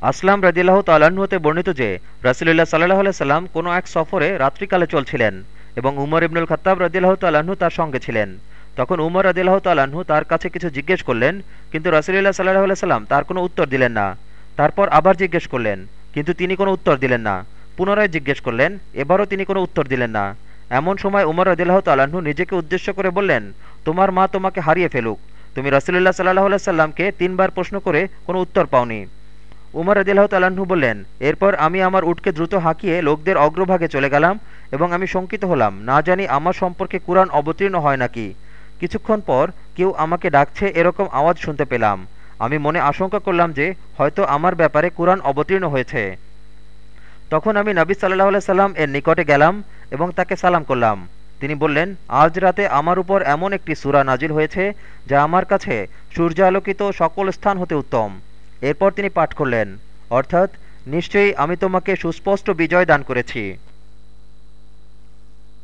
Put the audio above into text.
আসলাম রাজিল্লাহ তাল্লাহ্ন বর্ণিত যে, রাসুলুল্লাহ সাল্লাহ সাল্লাম কোনো এক সফরে রাত্রিকালে চলছিলেন এবং উমর ইবনুল খত্তাব রদিল্লাহ তাল্লাহ্ন তার সঙ্গে ছিলেন। তখন উমর রদিল্লাহ তাল্লাহ্ন তার কাছে কিছু জিজ্ঞেস করলেন, কিন্তু রাসুলুল্লাহ সাল্লাহ সাল্লাম তার কোনো উত্তর দিলেন না। তারপর আবার জিজ্ঞেস করলেন, কিন্তু তিনি কোনো উত্তর দিলেন না। পুনরায় জিজ্ঞেস করলেন, এবারও তিনি কোনো উত্তর দিলেন না। এমন সময় উমর রদিল্লাহ তাল্লাহ্ন নিজেকে উদ্দেশ্য করে বললেন, তোমার মা তোমাকে হারিয়ে ফেলুক। তুমি রাসুলুল্লাহ সাল্লাহ সাল্লামকে তিনবার প্রশ্ন করে কোনো উত্তর পাওনি। উমর আদিল্লাহ তালাহু বললেন, এরপর আমি আমার উটকে দ্রুত হাঁকিয়ে লোকদের অগ্রভাগে চলে গেলাম এবং আমি শঙ্কিত হলাম। না জানি আমার সম্পর্কে কোরআন অবতীর্ণ হয় নাকি? কিছুক্ষণ পর কেউ আমাকে ডাকছে, এরকম আওয়াজ শুনতে পেলাম। আমি মনে আশঙ্কা করলাম যে হয়তো আমার ব্যাপারে কোরআন অবতীর্ণ হয়েছে। তখন আমি নবী সাল্লাহ সাল্লাম এর নিকটে গেলাম এবং তাকে সালাম করলাম। তিনি বললেন, আজ রাতে আমার উপর এমন একটি সুরা নাজিল হয়েছে যা আমার কাছে সূর্যালোকিত সকল স্থান হতে উত্তম। এরপর তিনি পাঠ করলেন অর্থাৎ নিশ্চয়ই আমি তোমাকে সুস্পষ্ট বিজয় দান করেছি।